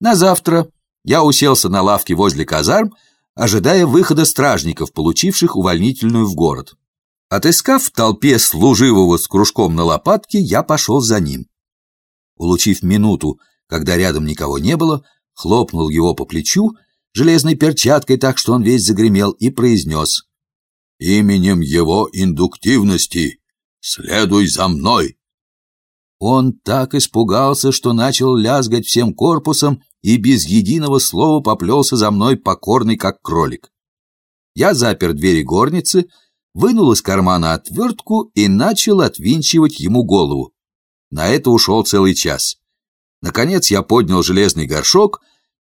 На завтра я уселся на лавке возле казарм, ожидая выхода стражников, получивших увольнительную в город. Отыскав в толпе служивого с кружком на лопатке, я пошел за ним. Улучив минуту, когда рядом никого не было, хлопнул его по плечу железной перчаткой так, что он весь загремел, и произнес «Именем его индуктивности следуй за мной!» Он так испугался, что начал лязгать всем корпусом и без единого слова поплелся за мной покорный, как кролик. Я запер двери горницы, вынул из кармана отвертку и начал отвинчивать ему голову. На это ушел целый час. Наконец я поднял железный горшок,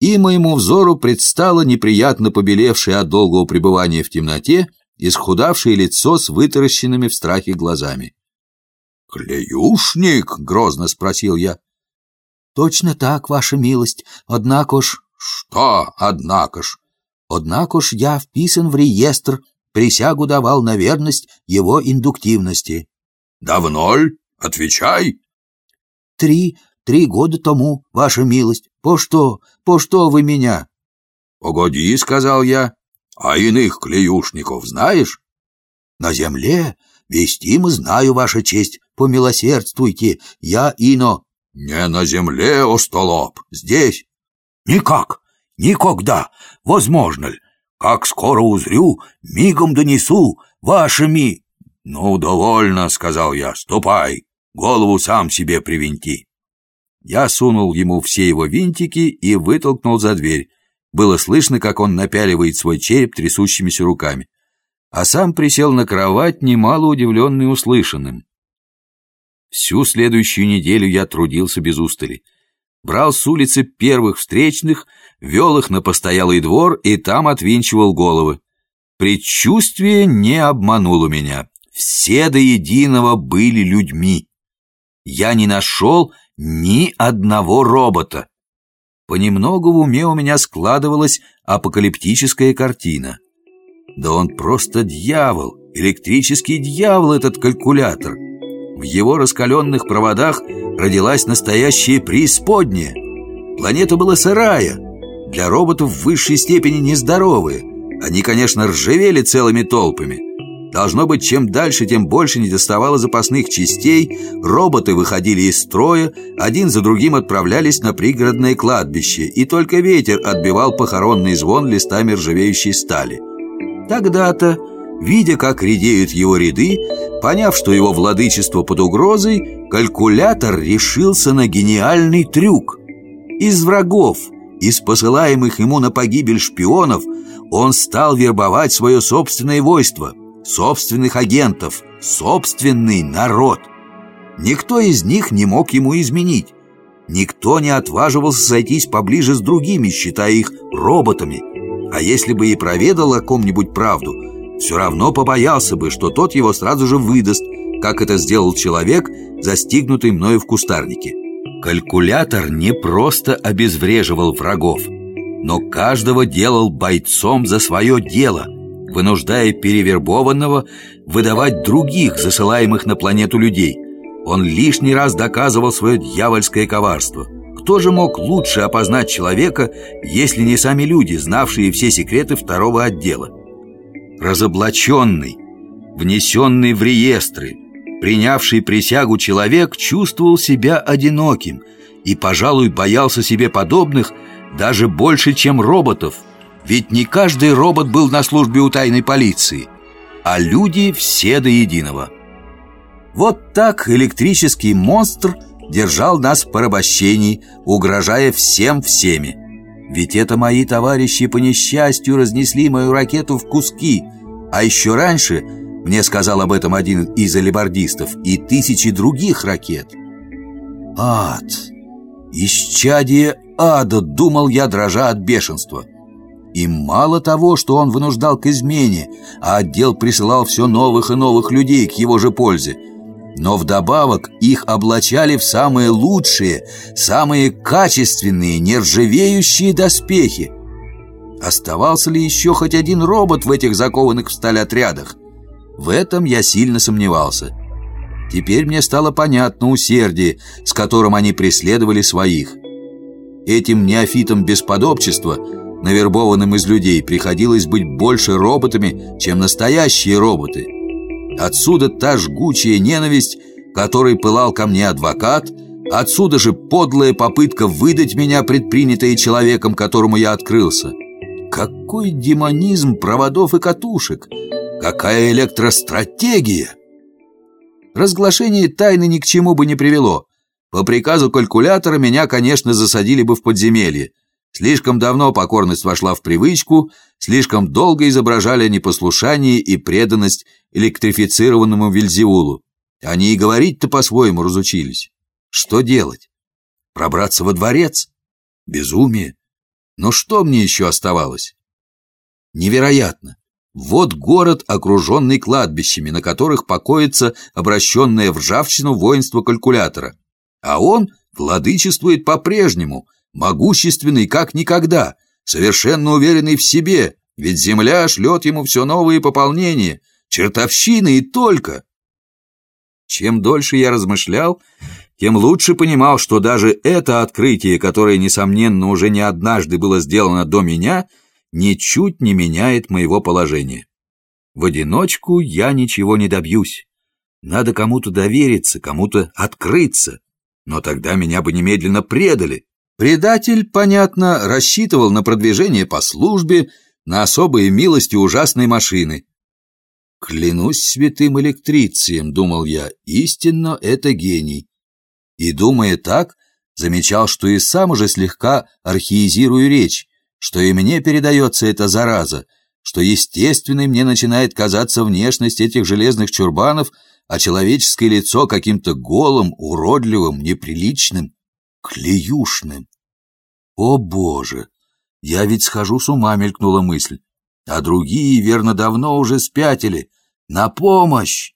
и моему взору предстало неприятно побелевшее от долгого пребывания в темноте исхудавшее лицо с вытаращенными в страхе глазами. «Клеюшник?» — грозно спросил я. «Точно так, ваша милость. Однако ж...» «Что однако ж?» «Однако ж я вписан в реестр, присягу давал на верность его индуктивности». «Давно ль? Отвечай!» «Три, три года тому, ваша милость. По что, по что вы меня?» «Погоди», — сказал я. «А иных клеюшников знаешь?» «На земле вестимо знаю, ваша честь, помилосердствуйте, я ино...» «Не на земле, остолоп, здесь». «Никак, никогда, возможно ли? Как скоро узрю, мигом донесу вашими...» «Ну, довольно», — сказал я, — «ступай, голову сам себе привинти». Я сунул ему все его винтики и вытолкнул за дверь. Было слышно, как он напяливает свой череп трясущимися руками. А сам присел на кровать, немало удивленный услышанным. Всю следующую неделю я трудился без устали. Брал с улицы первых встречных, вел их на постоялый двор и там отвинчивал головы. Предчувствие не обмануло меня. Все до единого были людьми. Я не нашел ни одного робота. Понемногу в уме у меня складывалась апокалиптическая картина. Да он просто дьявол, электрический дьявол этот калькулятор. В его раскаленных проводах родилась настоящая преисподняя. Планета была сырая, для роботов в высшей степени нездоровая. Они, конечно, ржавели целыми толпами, Должно быть, чем дальше, тем больше недоставало запасных частей, роботы выходили из строя, один за другим отправлялись на пригородное кладбище, и только ветер отбивал похоронный звон листами ржавеющей стали. Тогда-то, видя, как редеют его ряды, поняв, что его владычество под угрозой, калькулятор решился на гениальный трюк. Из врагов, из посылаемых ему на погибель шпионов, он стал вербовать свое собственное войство – собственных агентов, собственный народ. Никто из них не мог ему изменить. Никто не отваживался сойтись поближе с другими, считая их роботами. А если бы и проведал о ком-нибудь правду, все равно побоялся бы, что тот его сразу же выдаст, как это сделал человек, застигнутый мною в кустарнике. Калькулятор не просто обезвреживал врагов, но каждого делал бойцом за свое дело – вынуждая перевербованного выдавать других, засылаемых на планету людей. Он лишний раз доказывал свое дьявольское коварство. Кто же мог лучше опознать человека, если не сами люди, знавшие все секреты второго отдела? Разоблаченный, внесенный в реестры, принявший присягу человек чувствовал себя одиноким и, пожалуй, боялся себе подобных даже больше, чем роботов – ведь не каждый робот был на службе у тайной полиции, а люди все до единого. Вот так электрический монстр держал нас в порабощении, угрожая всем всеми. Ведь это мои товарищи по несчастью разнесли мою ракету в куски, а еще раньше мне сказал об этом один из алибардистов и тысячи других ракет. Ад! Исчадие ада, думал я, дрожа от бешенства. И мало того, что он вынуждал к измене, а отдел присылал все новых и новых людей к его же пользе, но вдобавок их облачали в самые лучшие, самые качественные, нержавеющие доспехи. Оставался ли еще хоть один робот в этих закованных в сталь отрядах? В этом я сильно сомневался. Теперь мне стало понятно усердие, с которым они преследовали своих. Этим неофитам без подобчества, навербованным из людей, приходилось быть больше роботами, чем настоящие роботы. Отсюда та жгучая ненависть, которой пылал ко мне адвокат, отсюда же подлая попытка выдать меня, предпринятая человеком, которому я открылся. Какой демонизм проводов и катушек! Какая электростратегия! Разглашение тайны ни к чему бы не привело. По приказу калькулятора меня, конечно, засадили бы в подземелье. Слишком давно покорность вошла в привычку, слишком долго изображали непослушание и преданность электрифицированному Вильзиулу. Они и говорить-то по-своему разучились. Что делать? Пробраться во дворец? Безумие. Но что мне еще оставалось? Невероятно. Вот город, окруженный кладбищами, на которых покоится обращенное в ржавчину воинство калькулятора. А он владычествует по-прежнему, могущественный как никогда, совершенно уверенный в себе, ведь земля шлет ему все новые пополнения, чертовщины и только. Чем дольше я размышлял, тем лучше понимал, что даже это открытие, которое, несомненно, уже не однажды было сделано до меня – ничуть не меняет моего положения. В одиночку я ничего не добьюсь. Надо кому-то довериться, кому-то открыться. Но тогда меня бы немедленно предали. Предатель, понятно, рассчитывал на продвижение по службе, на особые милости ужасной машины. «Клянусь святым электрицием», — думал я, — «истинно это гений». И, думая так, замечал, что и сам уже слегка архиизирую речь, что и мне передается эта зараза, что естественной мне начинает казаться внешность этих железных чурбанов, а человеческое лицо каким-то голым, уродливым, неприличным, клеюшным. О, Боже! Я ведь схожу с ума, мелькнула мысль. А другие, верно, давно уже спятили. На помощь!